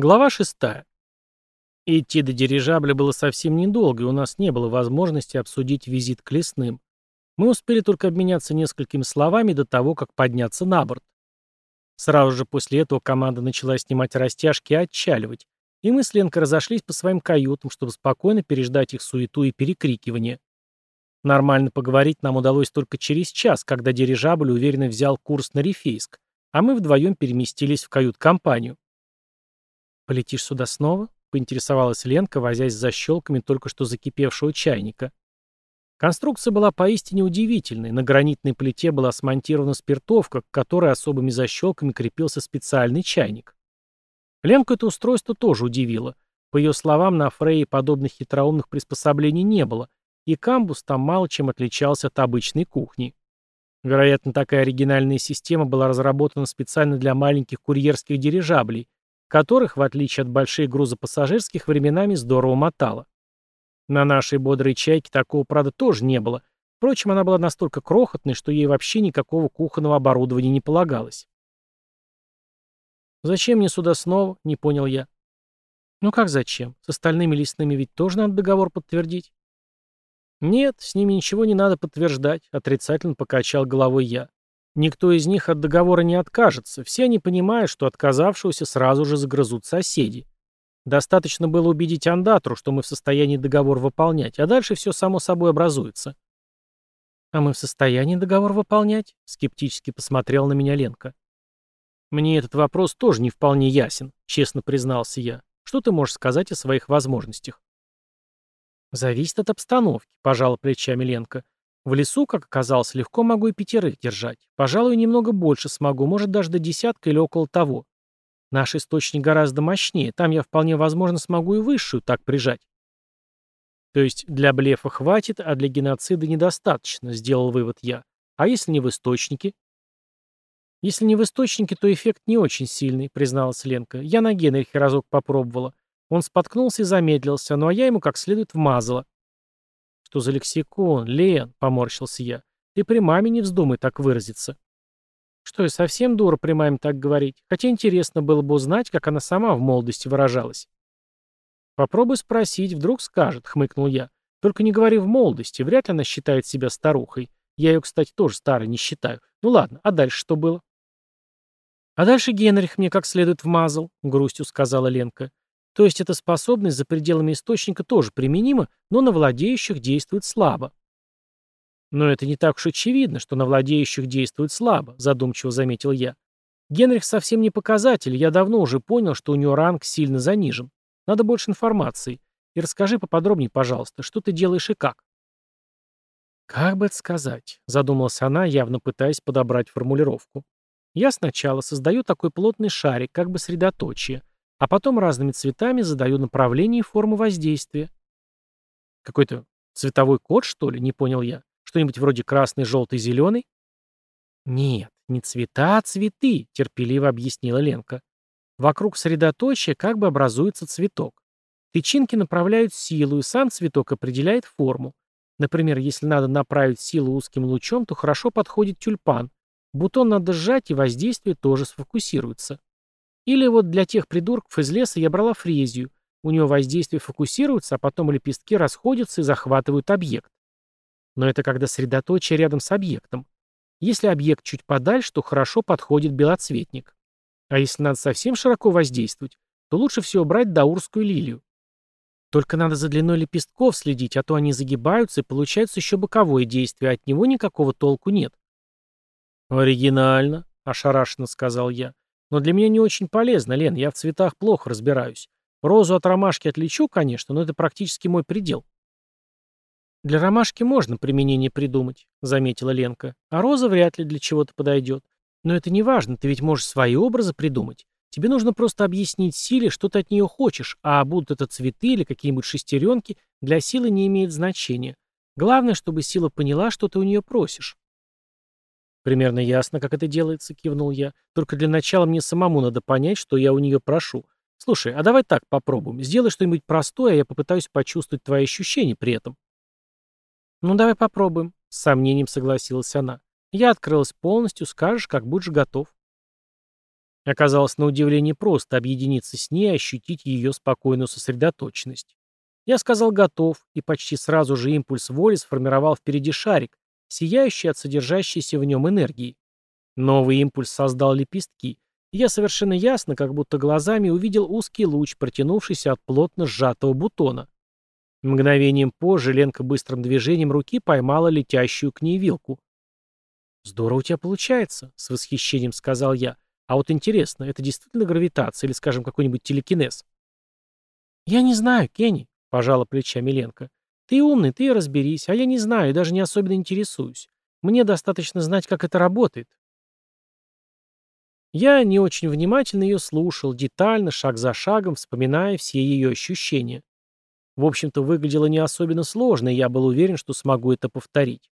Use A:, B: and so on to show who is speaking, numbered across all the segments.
A: Глава 6. Идти до дирижабля было совсем недолго, и у нас не было возможности обсудить визит к лесным. Мы успели только обменяться несколькими словами до того, как подняться на борт. Сразу же после этого команда начала снимать растяжки и отчаливать, и мы с Ленкой разошлись по своим каютам, чтобы спокойно переждать их суету и перекрикивание. Нормально поговорить нам удалось только через час, когда дирижабль уверенно взял курс на Рифейск, а мы вдвоем переместились в кают-компанию. «Полетишь сюда снова?» — поинтересовалась Ленка, возясь с защелками только что закипевшего чайника. Конструкция была поистине удивительной. На гранитной плите была смонтирована спиртовка, к которой особыми защелками крепился специальный чайник. Ленку это устройство тоже удивило. По ее словам, на Фрейе подобных хитроумных приспособлений не было, и камбус там мало чем отличался от обычной кухни. Вероятно, такая оригинальная система была разработана специально для маленьких курьерских дирижаблей, которых, в отличие от больших грузопассажирских, временами здорово мотало. На нашей бодрой чайке такого, правда, тоже не было. Впрочем, она была настолько крохотной, что ей вообще никакого кухонного оборудования не полагалось. «Зачем мне сюда снова?» — не понял я. «Ну как зачем? С остальными лесными ведь тоже надо договор подтвердить». «Нет, с ними ничего не надо подтверждать», — отрицательно покачал головой я. Никто из них от договора не откажется, все они понимают, что отказавшегося сразу же загрызут соседи. Достаточно было убедить Андатру, что мы в состоянии договор выполнять, а дальше все само собой образуется. «А мы в состоянии договор выполнять?» — скептически посмотрел на меня Ленка. «Мне этот вопрос тоже не вполне ясен», — честно признался я. «Что ты можешь сказать о своих возможностях?» «Зависит от обстановки», — пожала плечами Ленка. В лесу, как оказалось, легко могу и пятерых держать. Пожалуй, немного больше смогу, может, даже до десятка или около того. Наш источник гораздо мощнее, там я вполне возможно смогу и высшую так прижать. То есть для блефа хватит, а для геноцида недостаточно, сделал вывод я. А если не в источнике? Если не в источнике, то эффект не очень сильный, призналась Ленка. Я на Генрихе разок попробовала. Он споткнулся и замедлился, ну а я ему как следует вмазала. «Что за лексикон, Лен?» — поморщился я. «Ты при маме не вздумай так выразиться». Что, я совсем дура при маме так говорить? Хотя интересно было бы узнать, как она сама в молодости выражалась. «Попробуй спросить, вдруг скажет», — хмыкнул я. «Только не говори в молодости, вряд ли она считает себя старухой. Я ее, кстати, тоже старой не считаю. Ну ладно, а дальше что было?» «А дальше Генрих мне как следует вмазал», — грустью сказала Ленка. То есть эта способность за пределами источника тоже применима, но на владеющих действует слабо. Но это не так уж очевидно, что на владеющих действует слабо, задумчиво заметил я. Генрих совсем не показатель, я давно уже понял, что у него ранг сильно занижен. Надо больше информации. И расскажи поподробнее, пожалуйста, что ты делаешь и как. Как бы это сказать, задумалась она, явно пытаясь подобрать формулировку. Я сначала создаю такой плотный шарик, как бы средоточие, а потом разными цветами задаю направление и форму воздействия. Какой-то цветовой код, что ли, не понял я. Что-нибудь вроде красный, желтый, зеленый? Нет, не цвета, а цветы, терпеливо объяснила Ленка. Вокруг средоточия как бы образуется цветок. Тычинки направляют силу, и сам цветок определяет форму. Например, если надо направить силу узким лучом, то хорошо подходит тюльпан. Бутон надо сжать, и воздействие тоже сфокусируется. Или вот для тех придурков из леса я брала фрезию. У нее воздействие фокусируется, а потом лепестки расходятся и захватывают объект. Но это когда средоточие рядом с объектом. Если объект чуть подальше, то хорошо подходит белоцветник. А если надо совсем широко воздействовать, то лучше всего брать даурскую лилию. Только надо за длиной лепестков следить, а то они загибаются и получается еще боковое действие, а от него никакого толку нет. «Оригинально», — ошарашенно сказал я. Но для меня не очень полезно, Лен, я в цветах плохо разбираюсь. Розу от ромашки отличу, конечно, но это практически мой предел. Для ромашки можно применение придумать, заметила Ленка. А роза вряд ли для чего-то подойдет. Но это не важно, ты ведь можешь свои образы придумать. Тебе нужно просто объяснить силе, что ты от нее хочешь, а будут это цветы или какие-нибудь шестеренки, для силы не имеет значения. Главное, чтобы сила поняла, что ты у нее просишь. «Примерно ясно, как это делается», — кивнул я. «Только для начала мне самому надо понять, что я у нее прошу. Слушай, а давай так попробуем. Сделай что-нибудь простое, а я попытаюсь почувствовать твои ощущения при этом». «Ну, давай попробуем», — с сомнением согласилась она. «Я открылась полностью, скажешь, как будешь готов». Оказалось на удивление просто объединиться с ней и ощутить ее спокойную сосредоточенность. Я сказал «готов», и почти сразу же импульс воли сформировал впереди шарик, сияющий от содержащейся в нем энергии. Новый импульс создал лепестки, и я совершенно ясно, как будто глазами увидел узкий луч, протянувшийся от плотно сжатого бутона. Мгновением позже Ленка быстрым движением руки поймала летящую к ней вилку. «Здорово у тебя получается», — с восхищением сказал я. «А вот интересно, это действительно гравитация или, скажем, какой-нибудь телекинез?» «Я не знаю, Кенни», — пожала плечами Ленка. «Ты умный, ты и разберись, а я не знаю и даже не особенно интересуюсь. Мне достаточно знать, как это работает». Я не очень внимательно ее слушал, детально, шаг за шагом, вспоминая все ее ощущения. В общем-то, выглядело не особенно сложно, и я был уверен, что смогу это повторить.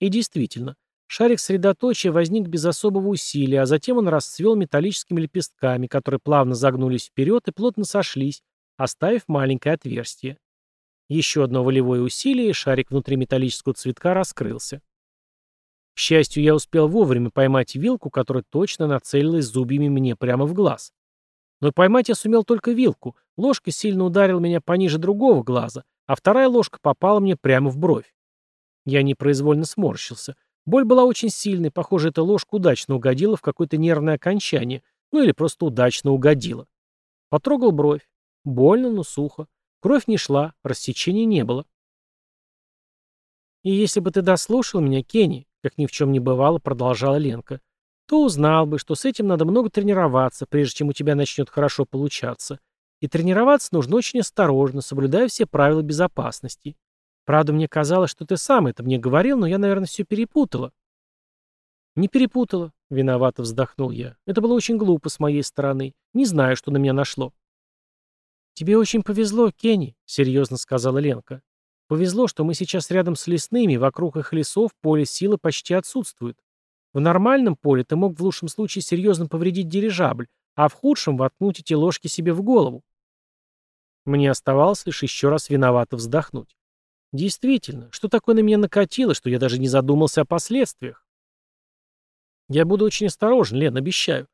A: И действительно, шарик средоточия возник без особого усилия, а затем он расцвел металлическими лепестками, которые плавно загнулись вперед и плотно сошлись, оставив маленькое отверстие. Еще одно волевое усилие, и шарик внутри металлического цветка раскрылся. К счастью, я успел вовремя поймать вилку, которая точно нацелилась зубьями мне прямо в глаз. Но поймать я сумел только вилку. Ложка сильно ударила меня пониже другого глаза, а вторая ложка попала мне прямо в бровь. Я непроизвольно сморщился. Боль была очень сильной, похоже, эта ложка удачно угодила в какое-то нервное окончание, ну или просто удачно угодила. Потрогал бровь. Больно, но сухо. Кровь не шла, рассечения не было. «И если бы ты дослушал меня, Кенни», — как ни в чем не бывало, продолжала Ленка, — то узнал бы, что с этим надо много тренироваться, прежде чем у тебя начнет хорошо получаться. И тренироваться нужно очень осторожно, соблюдая все правила безопасности. Правда, мне казалось, что ты сам это мне говорил, но я, наверное, все перепутала. Не перепутала, виновато вздохнул я. Это было очень глупо с моей стороны. Не знаю, что на меня нашло. Тебе очень повезло, Кенни, серьезно сказала Ленка. Повезло, что мы сейчас рядом с лесными, вокруг их лесов поле силы почти отсутствует. В нормальном поле ты мог в лучшем случае серьезно повредить дирижабль, а в худшем воткнуть эти ложки себе в голову. Мне оставалось лишь еще раз виновато вздохнуть. Действительно, что такое на меня накатило, что я даже не задумался о последствиях? Я буду очень осторожен, Лен, обещаю.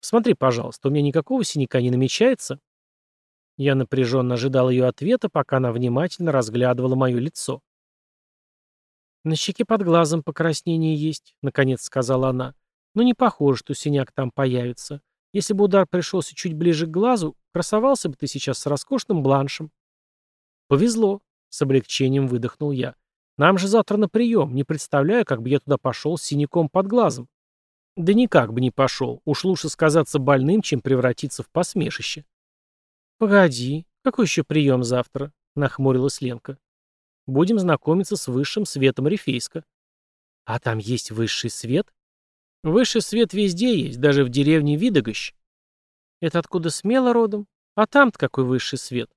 A: Смотри, пожалуйста, у меня никакого синяка не намечается. Я напряженно ожидал ее ответа, пока она внимательно разглядывала мое лицо. «На щеке под глазом покраснение есть», — наконец сказала она. «Но не похоже, что синяк там появится. Если бы удар пришелся чуть ближе к глазу, красовался бы ты сейчас с роскошным бланшем». «Повезло», — с облегчением выдохнул я. «Нам же завтра на прием. Не представляю, как бы я туда пошел с синяком под глазом». «Да никак бы не пошел. Уж лучше сказаться больным, чем превратиться в посмешище». «Погоди, какой еще прием завтра?» — нахмурилась Ленка. Будем знакомиться с высшим светом Рифейска. А там есть высший свет? Высший свет везде есть, даже в деревне Видогощ. Это откуда смело родом? А там-то какой высший свет?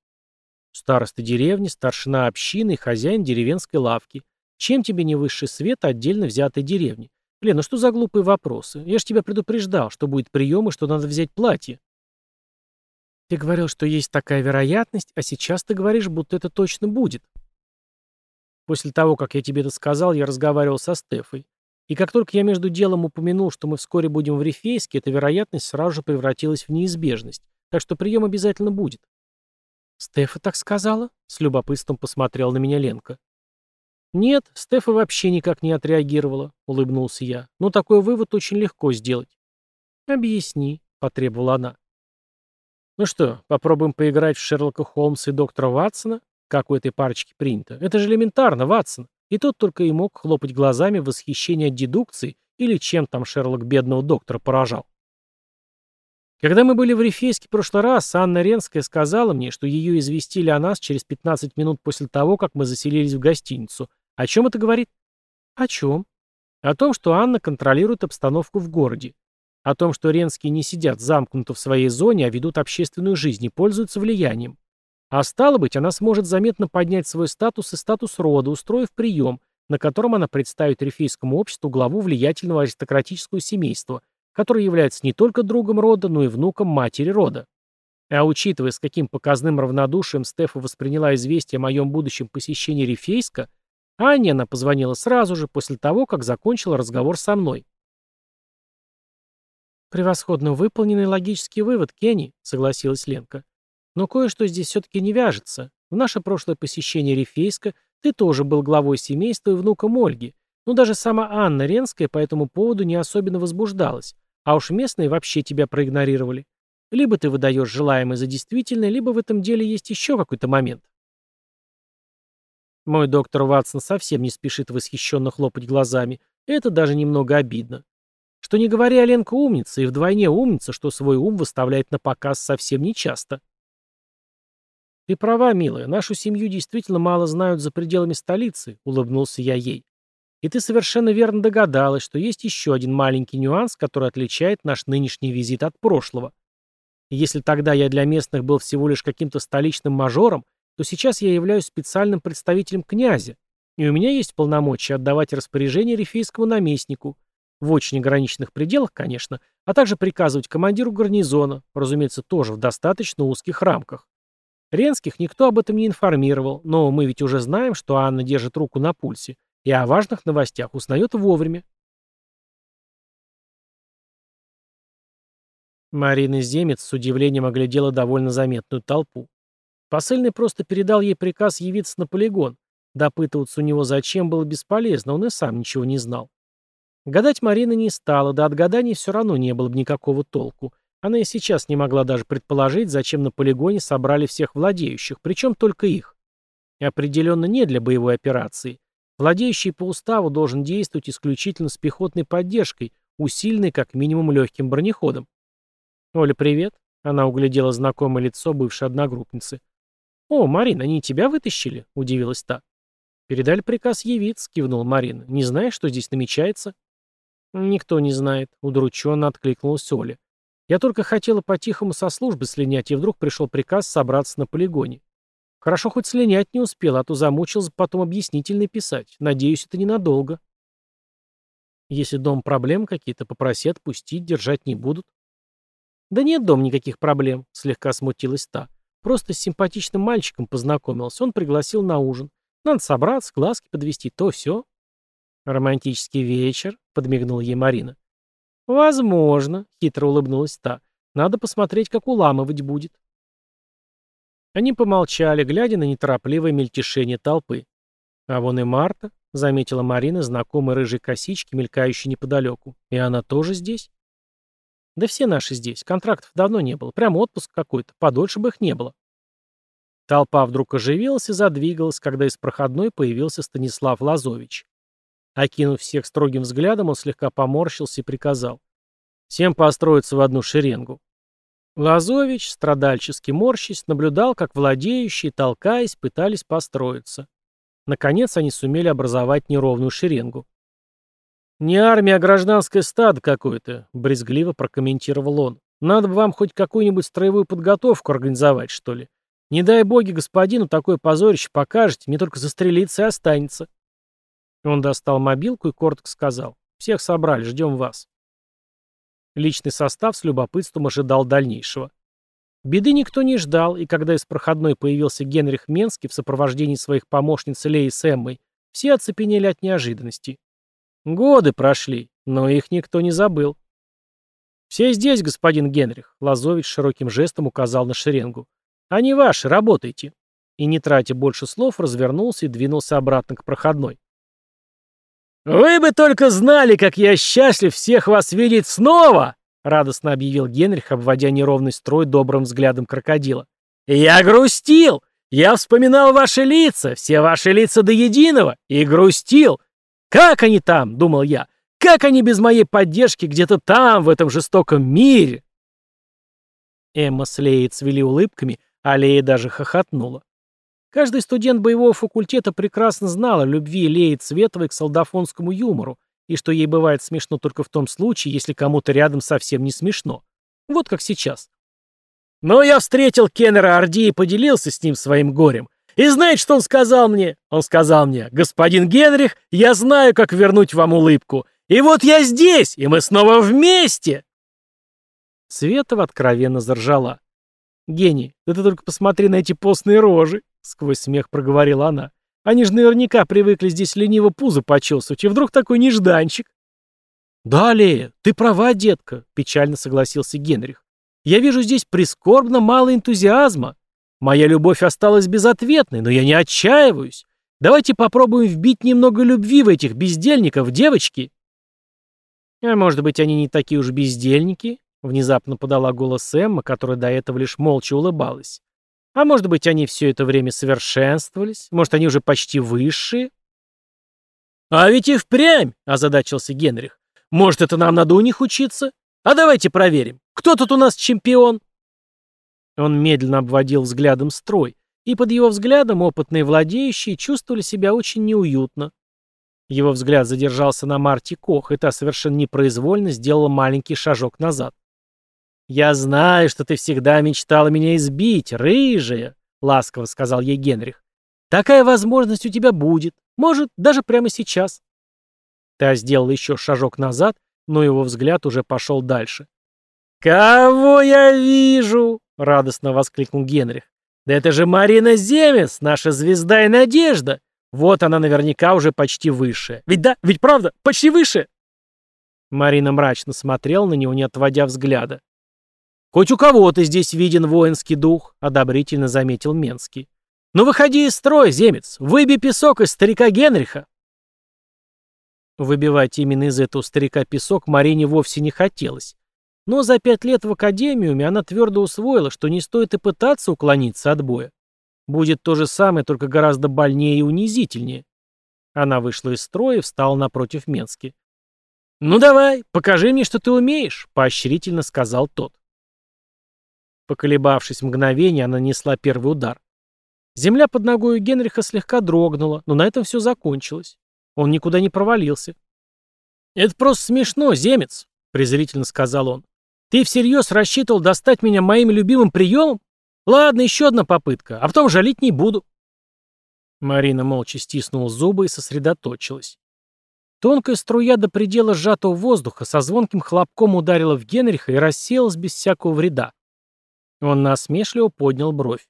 A: Староста деревни, старшина общины и хозяин деревенской лавки. Чем тебе не высший свет отдельно взятой деревни? Лен, ну что за глупые вопросы? Я же тебя предупреждал, что будет прием и что надо взять платье. Ты говорил, что есть такая вероятность, а сейчас ты говоришь, будто это точно будет. После того, как я тебе это сказал, я разговаривал со Стефой. И как только я между делом упомянул, что мы вскоре будем в Рифейске, эта вероятность сразу же превратилась в неизбежность. Так что прием обязательно будет. «Стефа так сказала?» — с любопытством посмотрел на меня Ленка. «Нет, Стефа вообще никак не отреагировала», — улыбнулся я. «Но такой вывод очень легко сделать». «Объясни», — потребовала она. «Ну что, попробуем поиграть в Шерлока Холмса и доктора Ватсона?» Как у этой парочки принято. Это же элементарно, Ватсон. И тот только и мог хлопать глазами в восхищении от дедукции или чем там Шерлок бедного доктора поражал. Когда мы были в Рифейске в прошлый раз, Анна Ренская сказала мне, что ее известили о нас через 15 минут после того, как мы заселились в гостиницу. О чем это говорит? О чем? О том, что Анна контролирует обстановку в городе. О том, что Ренские не сидят замкнуто в своей зоне, а ведут общественную жизнь и пользуются влиянием. А стало быть, она сможет заметно поднять свой статус и статус рода, устроив прием, на котором она представит рифейскому обществу главу влиятельного аристократического семейства, который является не только другом рода, но и внуком матери рода. А учитывая, с каким показным равнодушием Стефа восприняла известие о моем будущем посещении Рифейска, Анне она позвонила сразу же после того, как закончила разговор со мной. Превосходно выполненный логический вывод, Кенни, согласилась Ленка. Но кое-что здесь все-таки не вяжется. В наше прошлое посещение Рифейска ты тоже был главой семейства и внуком Ольги. Но даже сама Анна Ренская по этому поводу не особенно возбуждалась. А уж местные вообще тебя проигнорировали. Либо ты выдаешь желаемое за действительное, либо в этом деле есть еще какой-то момент. Мой доктор Ватсон совсем не спешит восхищенно хлопать глазами. Это даже немного обидно. Что не говоря, Ленка умница, и вдвойне умница, что свой ум выставляет на показ совсем нечасто. «Ты права, милая, нашу семью действительно мало знают за пределами столицы», — улыбнулся я ей. «И ты совершенно верно догадалась, что есть еще один маленький нюанс, который отличает наш нынешний визит от прошлого. если тогда я для местных был всего лишь каким-то столичным мажором, то сейчас я являюсь специальным представителем князя, и у меня есть полномочия отдавать распоряжение рифейскому наместнику, в очень ограниченных пределах, конечно, а также приказывать командиру гарнизона, разумеется, тоже в достаточно узких рамках. Ренских никто об этом не информировал, но мы ведь уже знаем, что Анна держит руку на пульсе и о важных новостях узнает вовремя. Марина Земец с удивлением оглядела довольно заметную толпу. Посыльный просто передал ей приказ явиться на полигон. Допытываться у него зачем было бесполезно, он и сам ничего не знал. Гадать Марина не стала, да от гаданий все равно не было бы никакого толку. Она и сейчас не могла даже предположить, зачем на полигоне собрали всех владеющих, причем только их. И определенно не для боевой операции. Владеющий по уставу должен действовать исключительно с пехотной поддержкой, усиленной как минимум легким бронеходом. «Оля, привет!» Она углядела знакомое лицо бывшей одногруппницы. «О, Марина, они тебя вытащили?» — удивилась та. «Передали приказ явиться», — кивнул Марина. «Не знаешь, что здесь намечается?» «Никто не знает», — удрученно откликнулась Оля. Я только хотела по-тихому со службы слинять, и вдруг пришел приказ собраться на полигоне. Хорошо хоть слинять не успел, а то замучился потом объяснительно писать. Надеюсь, это ненадолго. Если дом проблем какие-то, попроси отпустить, держать не будут. Да нет, дом, никаких проблем, слегка смутилась та. Просто с симпатичным мальчиком познакомился, он пригласил на ужин. Надо собраться, глазки подвести, то все. Романтический вечер, подмигнула ей Марина. «Возможно», — хитро улыбнулась та. «Надо посмотреть, как уламывать будет». Они помолчали, глядя на неторопливое мельтешение толпы. «А вон и Марта», — заметила Марина, знакомой рыжей косички, мелькающей неподалеку. «И она тоже здесь?» «Да все наши здесь. Контрактов давно не было. Прям отпуск какой-то. Подольше бы их не было». Толпа вдруг оживилась и задвигалась, когда из проходной появился Станислав Лазович. Окинув всех строгим взглядом, он слегка поморщился и приказал. «Всем построиться в одну шеренгу». Лазович, страдальчески морщись, наблюдал, как владеющие, толкаясь, пытались построиться. Наконец они сумели образовать неровную шеренгу. «Не армия, а гражданское стадо какое-то», — брезгливо прокомментировал он. «Надо бы вам хоть какую-нибудь строевую подготовку организовать, что ли. Не дай боги господину такое позорище покажете, мне только застрелиться и останется». Он достал мобилку и коротко сказал. «Всех собрали, ждем вас». Личный состав с любопытством ожидал дальнейшего. Беды никто не ждал, и когда из проходной появился Генрих Менский в сопровождении своих помощниц Леи с Эммой, все оцепенели от неожиданности. Годы прошли, но их никто не забыл. «Все здесь, господин Генрих», — Лазович широким жестом указал на шеренгу. «Они ваши, работайте». И, не тратя больше слов, развернулся и двинулся обратно к проходной. «Вы бы только знали, как я счастлив всех вас видеть снова!» — радостно объявил Генрих, обводя неровный строй добрым взглядом крокодила. «Я грустил! Я вспоминал ваши лица, все ваши лица до единого, и грустил! Как они там, — думал я, — как они без моей поддержки где-то там, в этом жестоком мире?» Эмма с Леей цвели улыбками, а Лея даже хохотнула. Каждый студент боевого факультета прекрасно знал о любви Леи Цветовой к солдафонскому юмору, и что ей бывает смешно только в том случае, если кому-то рядом совсем не смешно. Вот как сейчас. Но я встретил Кеннера Орди и поделился с ним своим горем. И знаете, что он сказал мне? Он сказал мне, господин Генрих, я знаю, как вернуть вам улыбку. И вот я здесь, и мы снова вместе. Светова откровенно заржала. «Гений, да ты только посмотри на эти постные рожи!» — сквозь смех проговорила она. «Они же наверняка привыкли здесь лениво пузо почесывать, и вдруг такой нежданчик!» «Далее, ты права, детка», — печально согласился Генрих. «Я вижу здесь прискорбно мало энтузиазма. Моя любовь осталась безответной, но я не отчаиваюсь. Давайте попробуем вбить немного любви в этих бездельников, девочки». «А может быть, они не такие уж бездельники?» — внезапно подала голос Эмма, которая до этого лишь молча улыбалась. «А может быть, они все это время совершенствовались? Может, они уже почти высшие?» «А ведь и впрямь!» — озадачился Генрих. «Может, это нам надо у них учиться? А давайте проверим. Кто тут у нас чемпион?» Он медленно обводил взглядом строй, и под его взглядом опытные владеющие чувствовали себя очень неуютно. Его взгляд задержался на Марте Кох, и та совершенно непроизвольно сделала маленький шажок назад. «Я знаю, что ты всегда мечтала меня избить, рыжая», — ласково сказал ей Генрих. «Такая возможность у тебя будет, может, даже прямо сейчас». Та сделала еще шажок назад, но его взгляд уже пошел дальше. «Кого я вижу?» — радостно воскликнул Генрих. «Да это же Марина Земец, наша звезда и надежда! Вот она наверняка уже почти выше. Ведь да, ведь правда, почти выше!» Марина мрачно смотрела на него, не отводя взгляда. «Хоть у кого-то здесь виден воинский дух», — одобрительно заметил Менский. «Ну выходи из строя, земец, выбей песок из старика Генриха». Выбивать именно из этого старика песок Марине вовсе не хотелось. Но за пять лет в академиуме она твердо усвоила, что не стоит и пытаться уклониться от боя. Будет то же самое, только гораздо больнее и унизительнее. Она вышла из строя и встала напротив Менски. «Ну давай, покажи мне, что ты умеешь», — поощрительно сказал тот. Поколебавшись мгновение, она несла первый удар. Земля под ногой у Генриха слегка дрогнула, но на этом все закончилось. Он никуда не провалился. «Это просто смешно, земец», — презрительно сказал он. «Ты всерьез рассчитывал достать меня моим любимым приемом? Ладно, еще одна попытка, а потом жалить не буду». Марина молча стиснула зубы и сосредоточилась. Тонкая струя до предела сжатого воздуха со звонким хлопком ударила в Генриха и рассеялась без всякого вреда. Он насмешливо поднял бровь.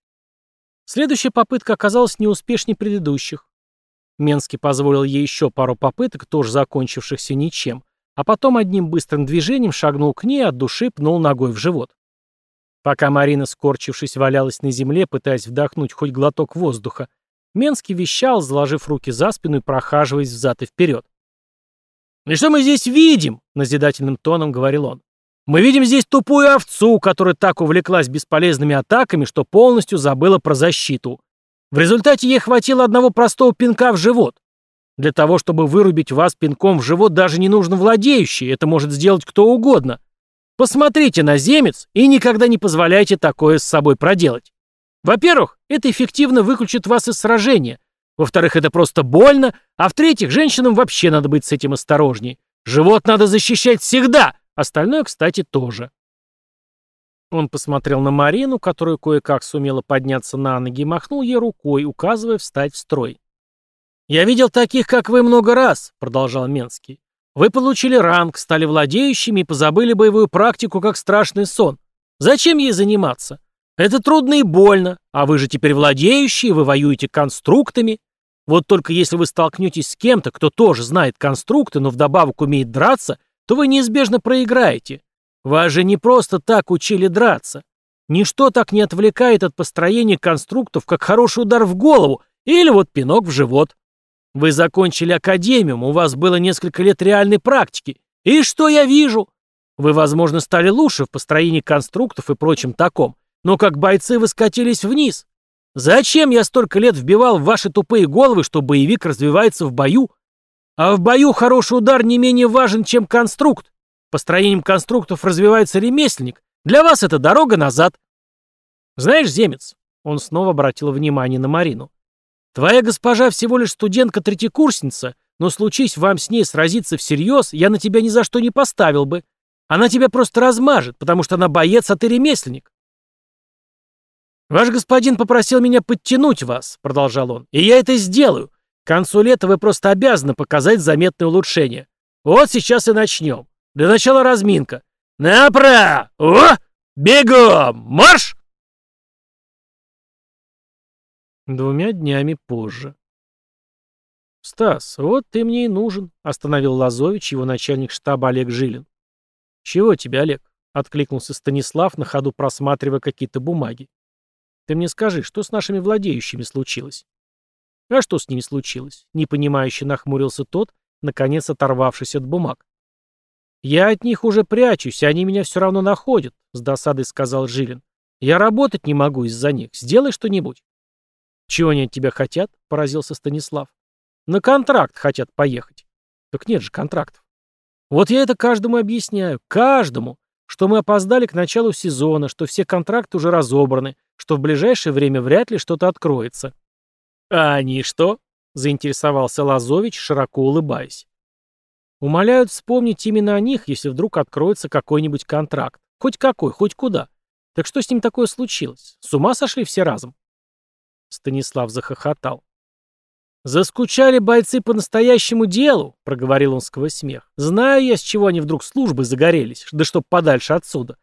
A: Следующая попытка оказалась неуспешней предыдущих. Менский позволил ей еще пару попыток, тоже закончившихся ничем, а потом одним быстрым движением шагнул к ней от души пнул ногой в живот. Пока Марина, скорчившись, валялась на земле, пытаясь вдохнуть хоть глоток воздуха, Менский вещал, заложив руки за спину и прохаживаясь взад и вперед. «И что мы здесь видим?» — назидательным тоном говорил он. Мы видим здесь тупую овцу, которая так увлеклась бесполезными атаками, что полностью забыла про защиту. В результате ей хватило одного простого пинка в живот. Для того, чтобы вырубить вас пинком в живот, даже не нужно владеющий, это может сделать кто угодно. Посмотрите на земец и никогда не позволяйте такое с собой проделать. Во-первых, это эффективно выключит вас из сражения. Во-вторых, это просто больно. А в-третьих, женщинам вообще надо быть с этим осторожней. Живот надо защищать всегда, Остальное, кстати, тоже. Он посмотрел на Марину, которая кое-как сумела подняться на ноги, и махнул ей рукой, указывая встать в строй. «Я видел таких, как вы, много раз», — продолжал Менский. «Вы получили ранг, стали владеющими и позабыли боевую практику, как страшный сон. Зачем ей заниматься? Это трудно и больно, а вы же теперь владеющие, вы воюете конструктами. Вот только если вы столкнетесь с кем-то, кто тоже знает конструкты, но вдобавок умеет драться, то вы неизбежно проиграете. Вас же не просто так учили драться. Ничто так не отвлекает от построения конструктов, как хороший удар в голову или вот пинок в живот. Вы закончили академиум, у вас было несколько лет реальной практики. И что я вижу? Вы, возможно, стали лучше в построении конструктов и прочем таком, но как бойцы вы скатились вниз. Зачем я столько лет вбивал в ваши тупые головы, что боевик развивается в бою, а в бою хороший удар не менее важен, чем конструкт. Построением конструктов развивается ремесленник. Для вас это дорога назад. Знаешь, земец, он снова обратил внимание на Марину. Твоя госпожа всего лишь студентка-третьекурсница, но случись вам с ней сразиться всерьез, я на тебя ни за что не поставил бы. Она тебя просто размажет, потому что она боец, а ты ремесленник. «Ваш господин попросил меня подтянуть вас», — продолжал он, — «и я это сделаю. Концу лета вы просто обязаны показать заметное улучшение. Вот сейчас и начнем. Для начала разминка. Направо! О! Бегом! Марш! Двумя днями позже. «Стас, вот ты мне и нужен», — остановил Лазович, его начальник штаба Олег Жилин. «Чего тебе, Олег?» — откликнулся Станислав, на ходу просматривая какие-то бумаги. «Ты мне скажи, что с нашими владеющими случилось?» «А что с ними случилось?» — непонимающе нахмурился тот, наконец оторвавшись от бумаг. «Я от них уже прячусь, они меня все равно находят», — с досадой сказал Жилин. «Я работать не могу из-за них. Сделай что-нибудь». «Чего они от тебя хотят?» — поразился Станислав. «На контракт хотят поехать». «Так нет же контрактов». «Вот я это каждому объясняю. Каждому. Что мы опоздали к началу сезона, что все контракты уже разобраны, что в ближайшее время вряд ли что-то откроется». «А они что?» — заинтересовался Лазович, широко улыбаясь. Умоляют вспомнить именно о них, если вдруг откроется какой-нибудь контракт. Хоть какой, хоть куда. Так что с ним такое случилось? С ума сошли все разом? Станислав захохотал. «Заскучали бойцы по настоящему делу», — проговорил он сквозь смех. «Знаю я, с чего они вдруг службы загорелись, да чтоб подальше отсюда.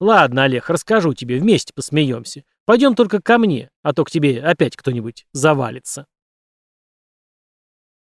A: Ладно, Олег, расскажу тебе, вместе посмеемся. Пойдем только ко мне, а то к тебе опять кто-нибудь завалится».